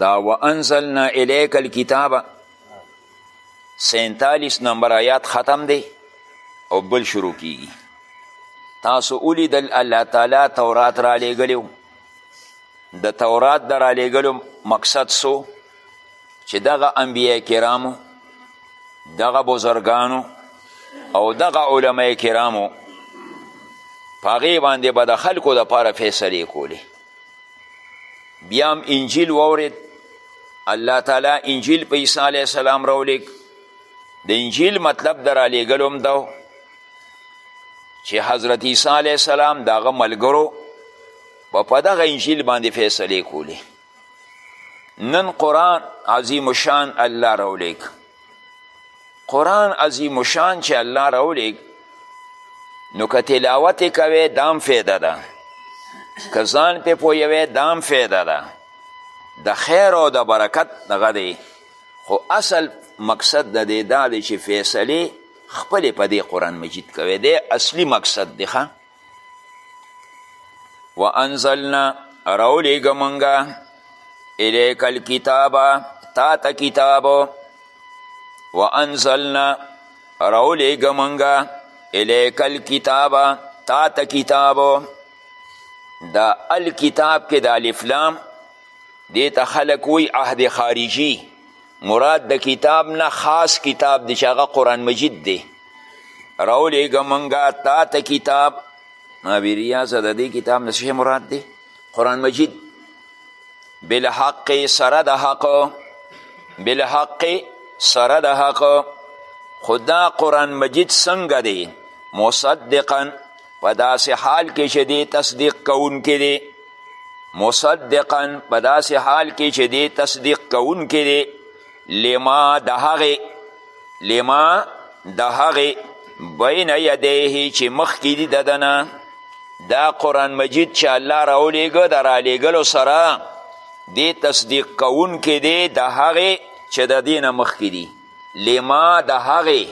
دا وانزلنا الیک الکتاب سینتالیس نمبر آیات ختم دی او بل شروع کیږي تاسو ولیدل الله تعالی تورات را لیږلی د تورات د را لیږلو مقصد سو چې دغه انبیاء کرامو دغه بزرګانو او دغه علماء کرامو په هغې باندې به د خلکو دپاره فیصلې کولې بیا هم انجیل واورېد الله تعالی انجیل په عیسی علیه السلام راولیږ د انجیل مطلب د رالیږلو هم ده چې حضرت عیسی علیه السلام د هغه ملګرو به په دغه انجیل باندې فیصلې کولې نن قرآن عظیم شان الله رولیک قرآن عظیم شان چې الله رولیک نو که تلاوت کوې دام فیده ده که ځان پې پوهوې دام فیده ده د خیر او د برکت دغه دی خو اصل مقصد د دې دا دی چې فیصلې خپلې په دې قرآن مجید کوي دی اصلي مقصد دی ښه وانزلنا راولیږه مونږه الیک الکتاب تا ته کتاب وانزلنا راولیږه مونږه الیک الکتاب تا ته کتاب دا الکتاب کې د الفلام دې ته خلک وی عهد خارجي مراد د کتاب نه خاص کتاب دی چې هغه قرآن مجید دی راولیږه مونږه تا ته کتاب نبی ریاضه د دې کتاب نه څه مراد دی قرآن مجید بالحق سره د حق بالحق سره د حق خدا قرآن مجید څنګه دی مصدقا په داسې حال کې چې دې تصدیق کوونکې دی مصدقا په داسې حال کې چې دې تصدیق کوونکې دی لما د هغې لما د هغې بین یدیه چې مخکې دي د ده نه دا قرآن مجید چې الله راولیږه د رالیږلو سره دې تصدیق کوونکې دی د هغې چې د دې نه مخکې دي لما د هغې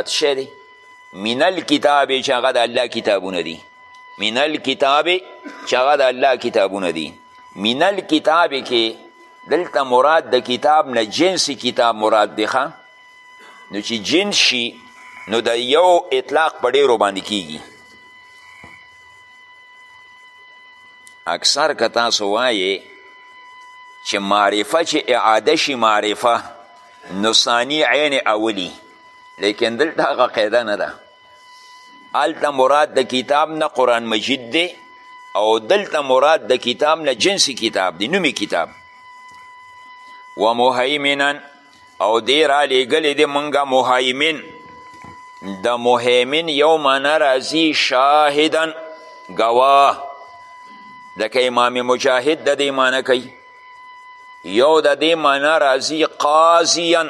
اتشه دی من الکتاب چې هغه د الله کتابونه دي من الکتاب چې هغه د الله کتابونه دي من الکتاب کې دلته مراد د کتاب نه جنس کتاب مراد دی نو چې جنس شي نو د یو اطلاق په ډیرو باندې کیږي اکثر که تاسو وایې چې معرفه چې اعاده شي معرفه نو ثاني عین اولی لیکن دلته هغه قاعده نه ده هلته مراد د کتاب نه قرآن مجید دی او دلته مراد د کتاب نه جنسی کتاب دی نومی کتاب و مهیمنا او دی را لیږلی دی مونږه مهیمن د مهیمن یو معنا راځي شاهدن ګواه لکه امام مجاهد د دې معنی کوي یو د دې معنا راځي قاضیا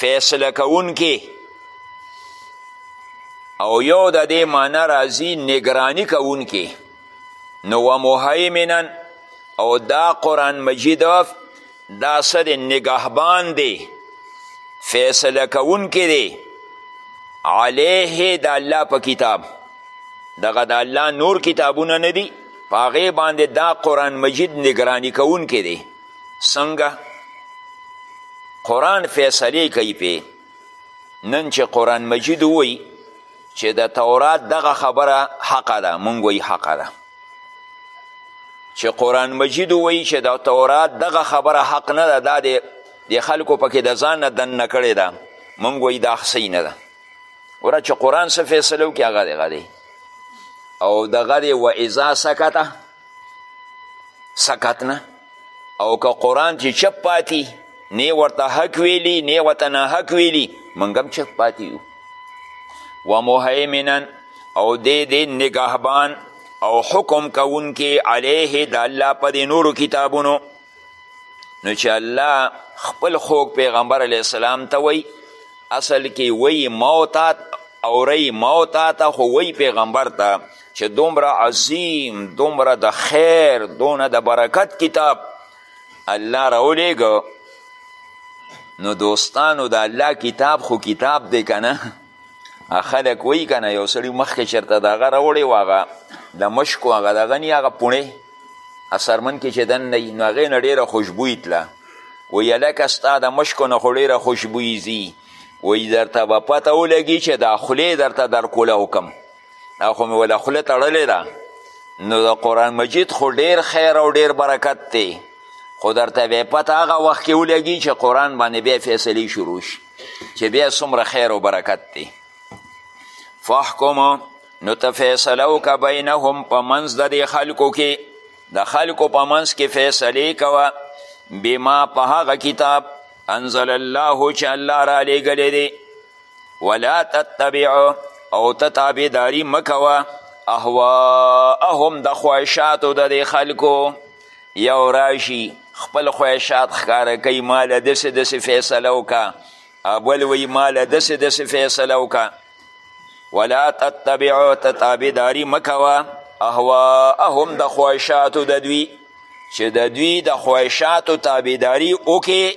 فیصله کوونکې او یو د دې معنا راځي نگرانی کوونکې نو و مهیمنا او دا قرآن مجید دا څه دی نگهبان دی فیصله کوونکې دی علیه د الله په کتاب دغه د الله نور کتابونه نه دي په هغې باندې دا قرآن مجید نګراني کوونکی دی څنګه قرآن فیصلې کوي پې نن چې قرآن مجید ووایي چې د تورات دغه خبره حقه ده مونږ وایي حقه ده چې قرآن مجید وایي چې د تورات دغه خبره حق نه ده دا د خلکو پکې د ځان نه دننه کړې ده مونږ وایي دا صحیح نه ده وره چې قرآن څه فیصله وکړي هغه دغه دی او دغه دی و اذا سکته سکتنه او که قرآن چې چپ پاتی نه ورته حق ویلی نه ورته ناحق ویلی موږ هم چپ پاتی یو و مهیمنا او دی دی نگهبان او حکم کوونکې علیه د الله په دې نورو کتابونو نو چې الله خپل خوږ پیغمبر علیه السلام ته وی اصل کې وی موتات او ری موتات خو وی پیغمبر ته چې دومره عظیم دومره د خیر دونه د برکت کتاب الله راولیږه نو دوستانو د الله کتاب خو کتاب دی که نه خلک وایي که نه یو سړي مخکې چېرته د هغه راوړی و هغه د مشکو هغه دغه نی هغه پوڼې سرمن کې چې دننه وي نو هغې نه ډېره خوشبویي تله وایي هلکه ستا د مشکو نه خو ډېره خوشبویي ځي وایي درته به پته ولګي چې دا خولې درته درکوله وکم دا خو مې وله خوله تړلې ده نو د قرآن مجید خو ډېر خیر او ډېر برکت دی خو درته به پته هغه وخت کې ولګي چې قرآن باندې بیا فیصلې شروع شي چې بیا څومره خیر او برکت دی فحکم نو ته فیصله وکړه بینهم په منځ د دې خلکو کې د خلکو په منځ کې فیصلې کوه بما په هغه کتاب انزل الله چې الله را لیږلی دی ولا تتبع او ته تابعداري مه کوه اهواءهم د خواهشاتو د دې خلکو یو راشي خپل خواهشات ښکاره کوي ما له داسې داسې فیصله وکړه بل وایي ما له داسې داسې فیصله وکړه ولا تتبعو ته تابعداري مه کوه اهواهم د خواهشاتو د دوی چې د دوی د خواهشاتو تابعداري وکې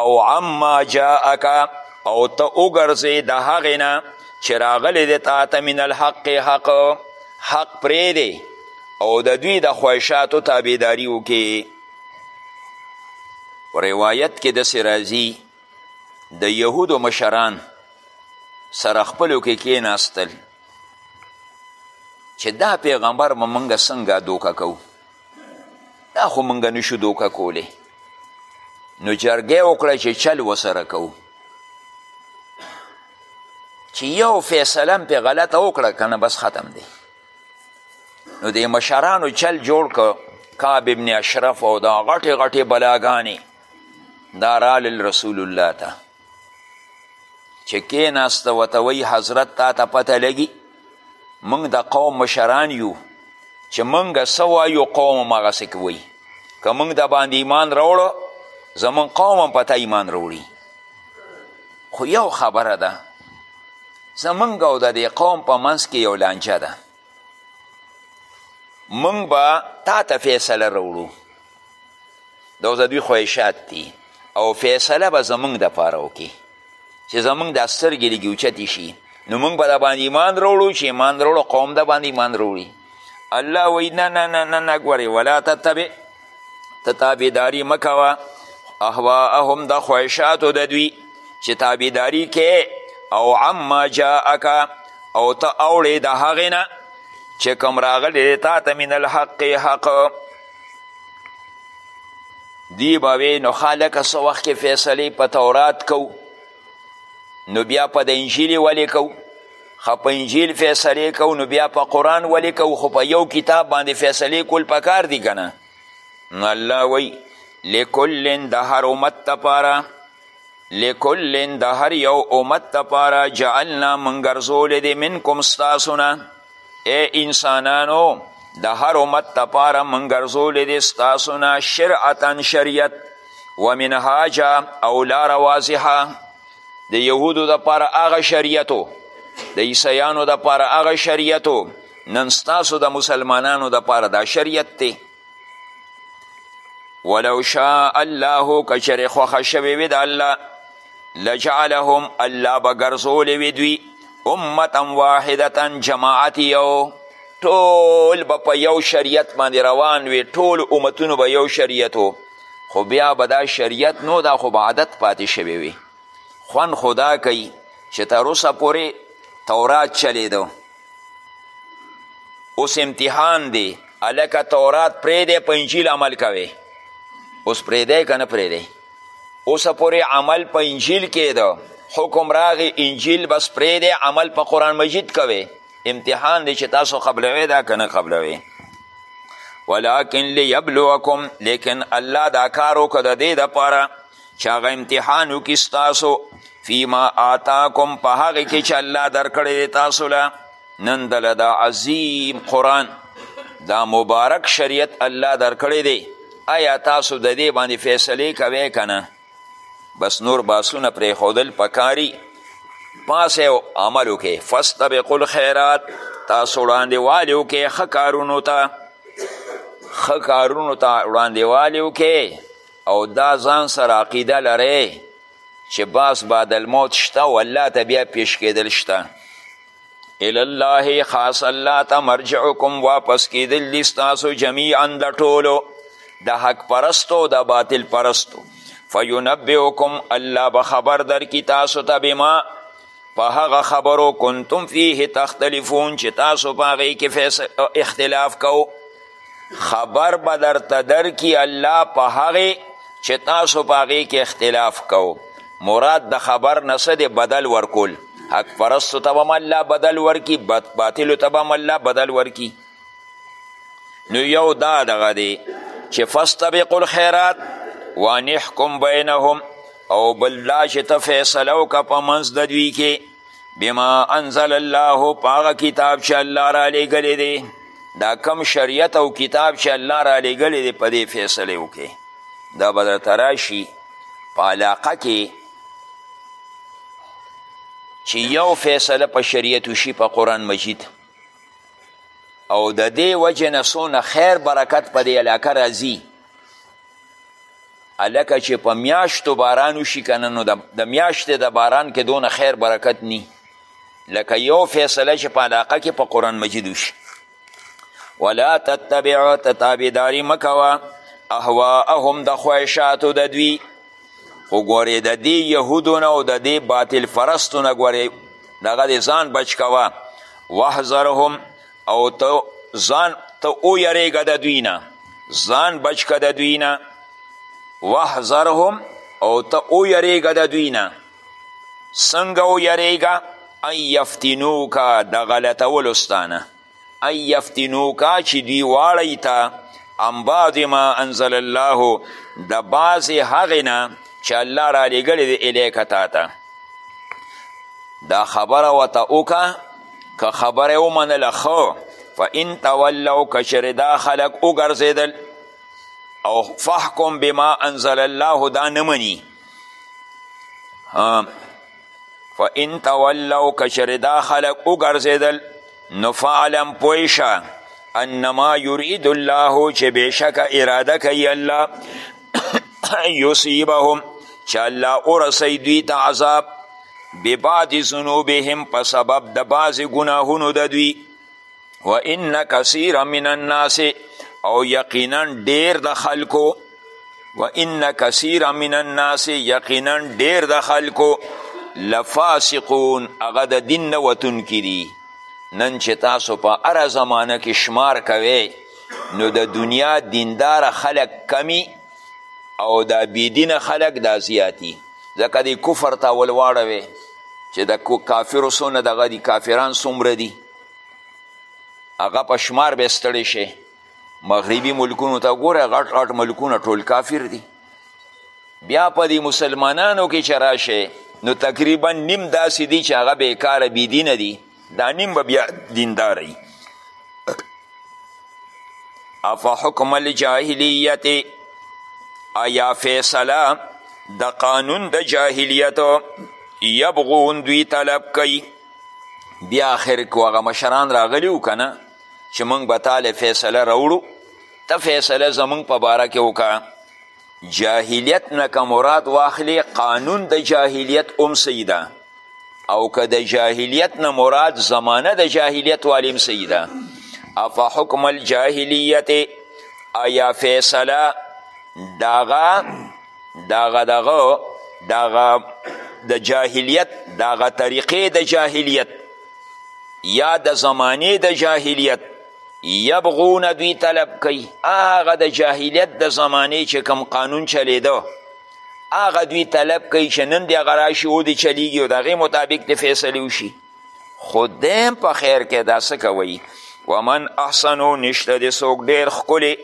او عما جاءکه او ته وګرځې د هغې نه چې راغلی دی تا ته من الحق حق حق پرېږدې او د دوی د خواهشاتو تابعداري وکړي روایت کې داسې راځي د یهودو مشران سره خپلو کې کیناستل چې دا پیغمبر به موږ څنګه دوکه کوو دا خو موږ نشو دوکه کولی نو جرګه وکړه چې چل وسره کوو چې یو فیصله هم پې غلطه وکړه که نه بس ختم دی نو د مشرانو چل جوړ که کعب ابن اشرف او دا غټې غټې بلاګانې دا رالل رسول الله ته چې کېناسته ورته وایي حضرت تا ته پته لګي موږ د قوم مشران یو چې موږ څه وایو قوم هم هغسې کوي که موږ د باندې ایمان راوړو زموږ قوم هم په تا ایمان راوړي خو یو خبره ده زمونږ او د دې قوم په منځ کې یو لانجه ده مونږ به تا ته فیصله راوړو دا اوس د دوی خواهشات دي او فیصله به زمونږ دپاره وکړي چې زمونږ دا سترګې لږې اوچتې شي نو مونږ به د باندې ایمان راوړو چې ایمان راوړو قوم د باندې ایمان راوړي الله وی نه نه نه نه نه ګورې ولا تتبع ته تابعداري مه کوه اهواءهم د خواهشاتو د دوی چې تابعداري کې او عما جاءک او ته اوړې د هغې نه چې کوم راغلی دی تا ته من الحق حق دی به وی نو خالکه څه وخت کې فیصلې په تورات کو نو بیا په د انجیلې ولې کو خو په انجیل فیصلې کو نو بیا په قرآن ولې کو خو په یو کتاب باندې فیصلې کول پکار دي که نه نو الله وی لکلن د هر امت دپاره لکلن د هر یو امت دپاره جعلنا موږ ګرځولی دی منکم ستاسو نه ای انسانانو د هر امت دپاره موږ ګرځولی دی ستاسو نه شرعتا شریعت ومنهاجا او لاره واضحه د یهودو د پاره هغه شریعتو د عیسیانو د پاره هغه شریعتو نن ستاسو د مسلمانانو د پاره دا شریعت دی ولو شاء الله که چېرې خوښه شوې وي د الله لجعلهم الله به ګرځولې وي دوی امتا واحدتا جماعت یو ټول به په یو شریعت باندې روان وي ټول امتونو به یو شریعت خو بیا به دا شریعت نو دا خو به عادت پاتې شوی وي خوند خو دا کوي چې تر اوسه پورې تورات چلیده اوس امتحان دی هلکه تورات پرېږدی په انجیل عمل کوې اوس پرېږدی که نه پرېږدی اوسه پورې عمل په انجیل کېده حکم راغی انجیل بس پرېږدی عمل په قرآن مجید کوې امتحان دی چې تاسو قبلوي دا که نه قبلوي ولکن لیبلوکم لیکن الله دا کار وکړه د دې دپاره چې هغه امتحان وکړي ستاسو فیما آتاکم په هغې کې چې الله درکړی دی تاسو له نن دله دا عظیم قرآن دا مبارک شریعت الله درکړی دی آیا تاسو د دې باندې فیصلې کوئ که نه بس نور باسونه پرېښودل پکاري پاسې عمل وکړئ فاستبقوا الخیرات تاسو وړاندې والي وکړئ ښه کارونو ته ښه کارونو ته وړاندې والي وکړئ او دا ځان سره عقیده لرئ چې باس بعد الموت شته او الله ته بیا پیش کېدل شته الی الله خاص الله ته مرجعکم واپس کیدل دي ستاسو جمیعا د ټولو د حق پرستو د باطل پرستو فینبئکم الله به خبر درکي تاسو ته بما په هغه خبرو کنتم فیه تختلفون چې تاسو په هغې کې اختلاف کوو خبر به درته درکي الله په هغې چې تاسو په هغې کې اختلاف کوو مراد د خبر نه څه دی بدل ورکول حق پرستو ته به الله بدل ورکي باطلو ته به الله بدل ورکي نو یو دا دغه دی چې فاستبقوا الخیرات وانحکم بینهم او بل دا چې ته فیصله وکړه په منځ د دوی کې بما انزل الله په هغه کتاب چې الله رالیږلی دی دا کم شریعت او کتاب چې الله رالیږلی دی په دې فیصلې وکړي دا به درته راشي په علاقه کې چې یو فیصله په شریعت وشي په قرآن مجید او د دې وجه نه څونه خیر برکت په دې علاقه راځي هلکه چې په میاشتو باران وشي که نه نو د میاشتې د باران کې دونه خیر برکت نی لکه یو فیصله چې په علاقه کې په قرآن مجید وشي ولا تتبعو ته تابعداري مه کوه اهواءهم د خواهشاتو د دوی خو ګورې د دې یهودو نه او د دې باطل فرستو نه ګورې دغه دې ځان بچ کوه واحذرهم او ته ځان ته ویرېږه د دوی نه ځان بچ که د دوی نه واحذرهم او ته ویرېږه د دوی نه څنګه ویرېږه ان یفتنوکه د غلطولو ستانه ان یفتنوکه چې دوی واړی ته عن بعض ما انزل الله د بعضې هغې نه چې الله رالیږلی دی الیکه تا ته دا خبره ورته وکړه که خبره ومنله خو فان تولو که چېرې دا خلک وګرځېدل او فحکم بما انزل الله دا نه مني فان تولو که چېرې دا خلک وګرځېدل نو فعلم پوه شه انما یرید الله چې بېشکه اراده کوي الله یصیبهم چې الله ورسوي دوی ته عذاب ببعض ذنوبهم په سبب د بعضې ګناهونو د دوی و ان کثیر من الناس او یقینا ډیر د خلکو و ان کثیر من الناس یقینا ډیر د خلکو لفاسقون هغه د دین نه وتونکي دي نن چې تاسو په هره زمانه کې شمار کوئ نو د دنیا دیندار خلق کمی او دا بیدین خلق دا زیاتی ځکه دی کفر ته ولواړوي چې د کافرو څونه دغه دي کافران څومره دي هغه په شمار به ستړی شي مغربي ملکونو ته ګوره غټ غټ ملکونه ټول کافر دي بیا په دې مسلمانانو کې چې راشي نو تقریبا نیم داسې دي چې هغه بېکاره بېدینه دي دا نیم به بیا دیندار وي افا حکم الجاهلیت ایا فیصله د قانون د جاهلیت یبغون دوی طلب کوي بیا آخر کو هغه مشران راغلي و که نه چې موږ به تاله فیصله راوړو ته فیصله زموږ په باره کې وکړه جاهلیت نه که مراد واخلی قانون د جاهلیت هم صحیح ده او که د جاهلیت نه مراد زمانه د جاهلیت والیم صحیح ده افا حکم الجاهلیت آیا فیصله داغه داغه داغه داغه د جاهلیت داغه طریقې د جاهلیت یا د زمانې د جاهلیت یبغون دوی طلب کوي هغه د جاهلیت د زمانې چې کم قانون چلیده هغه دوی طلب کوي چې نن دی هغه راشي او دی چلیږي او د هغې مطابق د فیصلې وشي خو دیم په خیر کې دا څه کوي ومن احسنو نشته د څوک ډېر ښکلې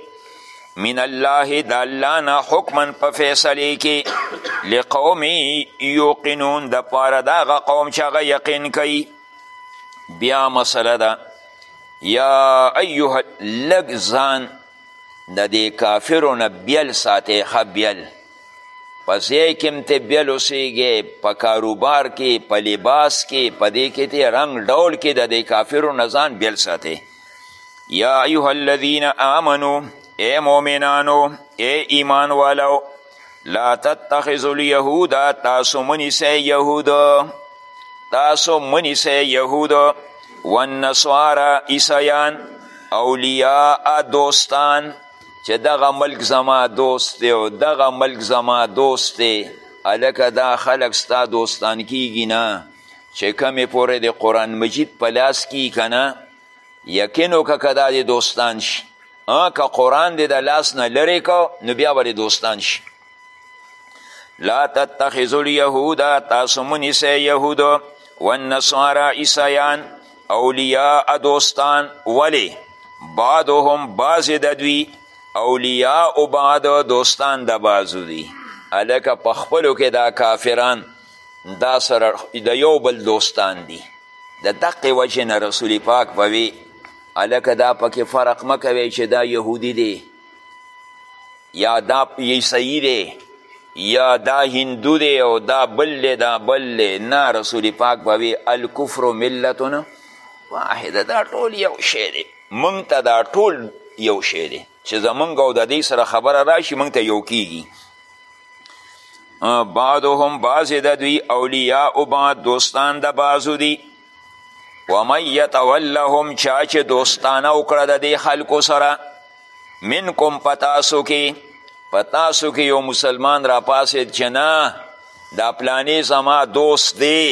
من الله د الله نه حکما په فیصلې کې لقوم یوقنون د پاره د هغه قوم چې هغه یقین کوي بیا مسله ده یا ایها لږ ځان د دې کافرو نه بیل ساتې ښه بیل په ځای کې هم ته بیل اوسېږې په کاروبار کې په لباس کې په دې کې ته رنګ ډول کې د دې کافرو نه ځان بیل ساتې یا ایها الذین آمنو ای مؤمنانو ای ایمان والو لا تتخذ اليهود تاسو منیسئ یهود تاسو منیسئ یهود والنصارا عیسیان اولیاء دوستان چې دغه ملک زما دوست دی او دغه ملک زما دوست دی هلکه دا خلک ستا دوستان کیږي نه چې کمې پورې د قرآن مجید په لاس کې که نه یقین وکړه که دا دې دوستان شي که قرآن دې د لاس نه لرې کو نو بیا به دې دوستان شي لا تتخذوا اليهود تاسو مه نیسئ یهودو والنصارا عیسیان اولیاء دوستان ولې بعضهم بعضې د دوی اولیاء بعض دوستان د بعضو دي هلکه په خپلو کې دا کافران دا سره د یو بل دوستان دي د دقې وجې نه رسول پاک به وي هلکه دا پکې فرق مه کوئ چې دا یهودي دی یا دا عیسیي دی یا دا هندو دی او دا بل دی دا بل دی نه رسول پاک به وي الکفر ملتونه واحده دا ټول یو شی دی موږ ته دا ټول یو شی دی چې زمونږ او د دې سره خبره راشي مونږ ته یو کیږي بعضهم بعض د دوی اولیاء او بعض دوستان د بعضو دي ومن یتولهم چا چې دوستانه وکړه د دې خلکو سره منکم په تاسو کې په تاسو کې یو مسلمان راپاسېد چې نه دا پلانې زما دوست دی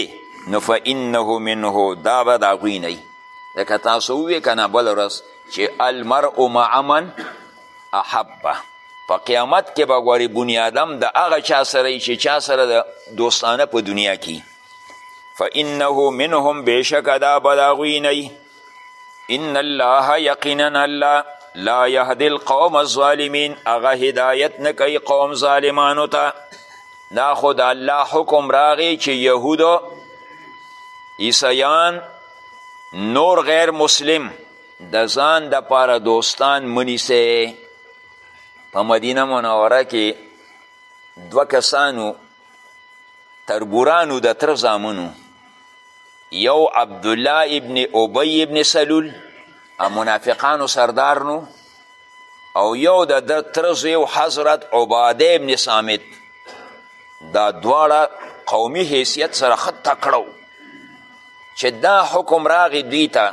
نو فانه منه دا به د هغوی نه ځکه تاسو ووې که نه بله ورځ چې المرء مع من احبه په قیامت کې به ګورې بنی آدم د هغه چا سره چې چا سره د دوستانه په دنیا کې فانه منهم بېشکه دا به د هغوی نه ان الله یقینا الله لا یهدي القوم الظالمین هغه هدایت نه کوي قوم ظالمانو ته دا خو د الله حکم راغی چې یهودو عیسیان نور غیر مسلم د ځان د پاره دوستان منیسه په مدینه منوره کې دوه کسانو تربورانو د تر زامنو یو عبدالله ابن ابی ابن سلول منافقانو سردار نو او یو د ده تره زوی حضرت عباده ابن سامت دا دواړه قومي حیثیت سره ښه تکړه و چې دا حکم راغی دوی ته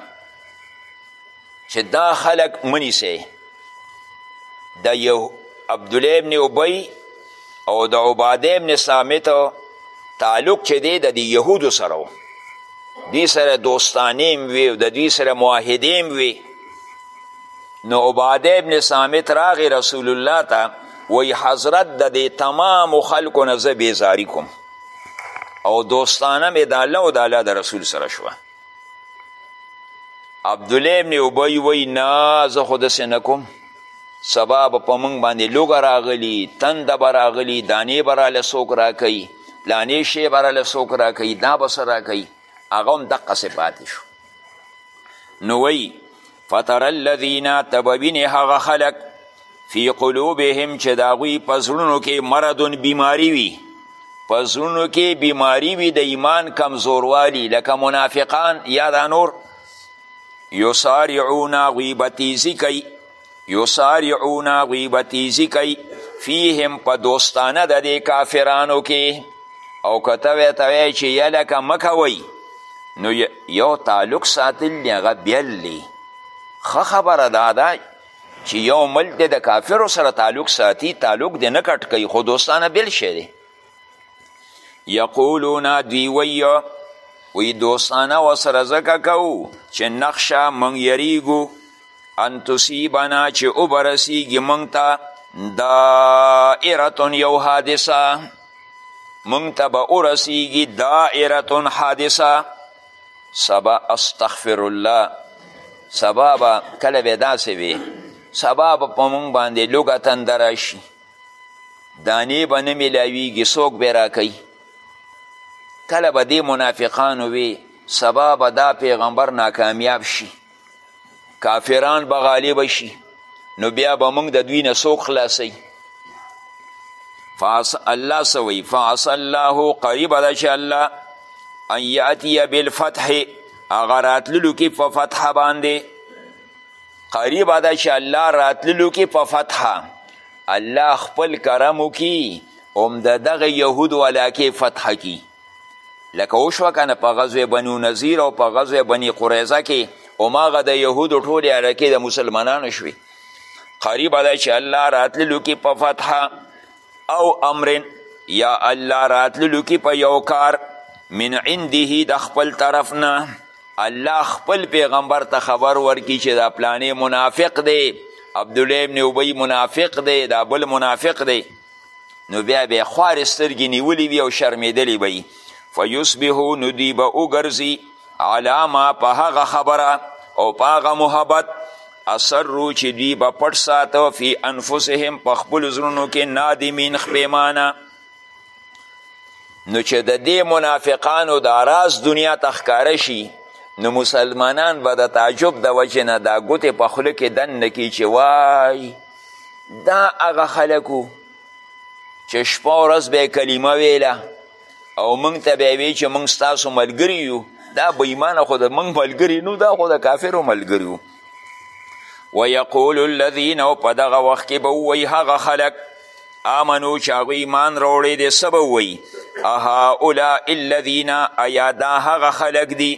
چې دا خلک منیسئ د یو عبدالله ابن ابی او د عباده ابن سامت تعلق چې دی د دې یهودو سره و دوی سره دوستانې هم وي او د دوی سره معاهدې هم وي نو عباده ابن سامت راغی رسول الله ته وی حضرت د دې تمامو خلکو نه زه بیزاری کوم او دوستانه مې د الله او د الله د رسول سره شوه عبدالله ابن ابی وی نه زه خو داسې نه کوم سبا به په موږ باندې لوږه راغلي تنده به راغلي دانې به راله څوک راکوي پلانې شی به راله څوک راکوي دا به څه راکوي هغه هم دقسې پاتې شو نو وی فتر الذین ته به وینې هغه خلک فی قلوبهم چې د هغوی په زړونو کې مردون بیماری وي په زړونو کې بیماری وي د ایمان کمزوروالی لکه منافقان یا دا نور یسارعون هغوی به تیزي کوي یسارعون هغوی به تیزی کوي فیهم په دوستانه د دې کافرانو کې او که ته ورته وایې چې یلکه مه کوئ نو یو تعلق ساتل دی هغه بیل دی ښه خبره دا ده چې یو ملک دی د کافرو سره تعلق ساتي تعلق دی نه کټ کوي خو دوستانه بیل شی دی یقولون دوی وی وی دوستانه وسره ځکه کوو چې نخشه موږ یریږو ان تصیبنا چې وبرسیږي موږ ته دائرتون یو حادثه موږ ته به ورسیږي دائرتون حادثه سبا استغفر الله سبا به کله به داسې وي سبا به په موږ باندې لوږه تنده راشي دانې به نه میلاویږي څوک به راکوي کله به دې منافقانو وي سبا به دا پیغمبر ناکامیاب شي کافران به غالب شي نو بیا به موږ د دوی نه څوک خلاصوي فاس الله سوی فاس الله قریب ده چې الله ان یاتی بالفتح هغه راتللو کې په فتح باندې قریبه ده چې الله راتللو کې په فتحه الله خپل کرم وکړي هم د دغه یهودو علاقې فتحه کړي لکه وشوه که نه په غزوې بنو نظیر او په غزوې بني قریظه کې هماغه د یهودو ټولې علاقې د مسلمانانو شوې قریبه ده چې الله راتللو کې په فتحه او امرن یا الله راتللو کی په یو کار من عنده د خپل طرف نه الله خپل پیغمبر ته خبر ورکی چې دا پلانې منافق دی عبدالله ابن ابی منافق دی دا بل منافق دی نو بیا به خوار سترګې نیولې وي او شرمېدلې به وي فیصبحو نو دوی به وګرځي علامه په هغه خبره او په هغه محبت اسرو چې دوی به پټ ساته فی انفسهم په خپلو زړونو کې نادمین خپېمانه نو چې د دې منافقانو دا راز دنیا ته ښکاره شي نو مسلمانان به د تعجب د وجې نه دا ګوتې په خوله کې دننه کړي چې وای دا هغه خلکو چې شپه ورځ به یې کلمه ویله او موږ ته به وی چې موږ ستاسو ملګری یو دا بېمانه خو د موږ ملګري نو دا خو د کافرو ملګري ویقول الذین او په دغه وخت کې به ووایي هغه خلک آمنو چې هغوی ایمان راوړی دی څه به ووایي اهؤلاء الذین ایا دا هغه خلک دي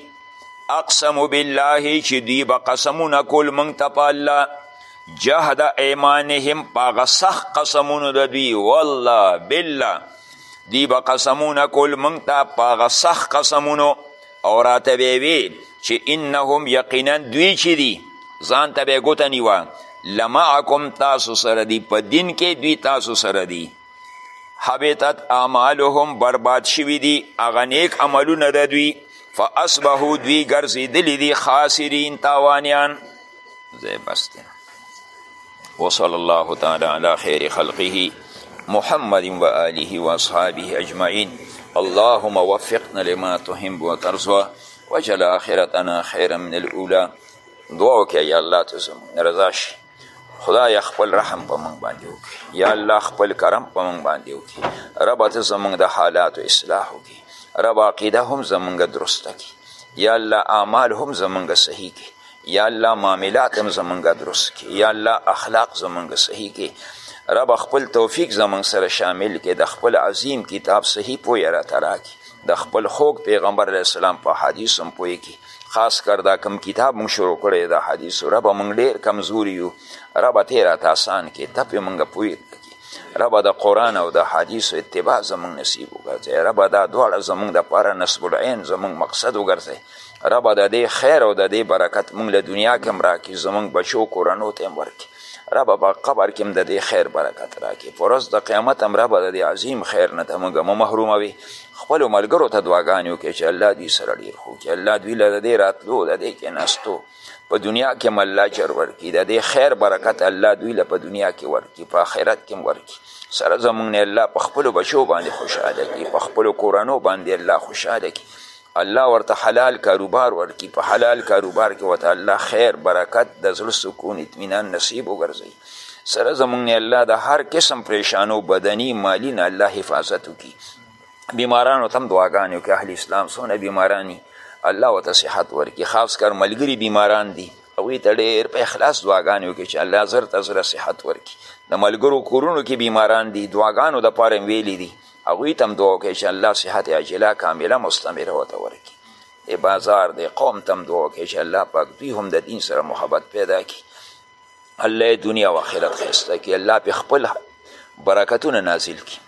اقسم بالله چې دوی به قسمونه کول موږ ته په الله جهد ایمانهم په هغه سخت قسمونو د دوی والله بالله دی به قسمونه کول موږ ته په هغه سخت قسمونو او راته به وی چې انهم یقینا دوی چې دي ځان ته به ګوته نیوه لمعکم تاسو سره دی په دین کې دوی تاسو سره دی حبتت اعمالهم برباد شوی دی هغه نیک عملونه د دوی فاصبحو دوی ګرځېدلی دی خاسرین تاوانیان زه بس دی وصلی الله تعالی علی خیر خلقه محمد و آله و اصحابه اجمعین اللهم وفقنا لما تحب وترضى وجل آخرتنا خیرا من الاولى دعا وکړه یا الله ته زموږ رضا شي خدای خپل رحم په موږ باندې وکړي یا الله خپل کرم په موږ باندې وکړي رب ته زموږ د حالاتو اصلاح وکړي رب عقیده هم زموږ درسته کړي یا الله اعمال هم زموږ صحیح کړي یا الله معاملات هم زمونږ درست کې یا الله اخلاق زمونږ صحیح کې رب خپل توفیق زمونږ سره شامل کې د خپل عظیم کتاب صحیح پوی را تراکی د خپل خوږ پیغمبر علیه السلام په حدیث هم پوی کې خاص کر دا کم کتاب مونږ شروع کړی دا حدیث رب مونږ ډیر کمزوري یو رب ته راته آسان کې ته پې مونږ پوی رب د قرآن او د حدیث اتباع زمونږ نصیب وګرځي رب دا دواړه زمونږ دپاره نصب العین زمونږ مقصد وګرځي ربه د دې خیر او د دې برکت مونږ له دنیا کې هم راکړي زمونږ بچو کورنو ته هم ورکړي ربه په قبر کې هم د دې خیر برکت راکړي په ورځ د قیامت هم ربه د دې عظیم خیر نه ته مونږ مه محروموي خپلو ملګرو ته دعاګانې وکړي چې الله دوی سره ډېر ښه وکړي الله دوی له د دې راتلو د دې کېناستو په دنیا کې هم الله اجر ورکړي د دې خیر برکت الله دوی له په دنیا کې ورکړي په آخرت کې هم ورکړي سره زمونږ نه الله په خپلو بچو باندې خوشحاله کړي په خپلو کورنو باندې الله خوشحاله کړي الله ورته حلال کاروبار ورکړي په حلال کاروبار کې ورته الله خیر برکت د زړه سکون اطمینان نصیب وګرځوي سره زمونږ نه الله د هر قسم پریشانو بدني مالی نه الله حفاظت وکړي بیمارانو ته هم دعاګانې وکړي اهل اسلام څونه بیماراني الله ورته صحت ورکړي خاص کر ملګري بیماران دي هغوی ته ډېر په اخلاص دعاګانې وکړي چې الله زر ته زره صحت ورکړي د ملګرو کورونو کې بیماران دي دعاګانو دپاره ویلي دي هغوی ته هم دعا وکړئ چې الله صحت عاجله کامله مستمره ورته ورکړي د بازار د قوم ته هم دعا وکړئ چې الله پاک دوی هم د دین سره محبت پیدا کړي الله یې دنیا او آخرت ښایسته کړي الله پې خپل برکتونه نازل کړي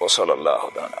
وصلی الله تعالی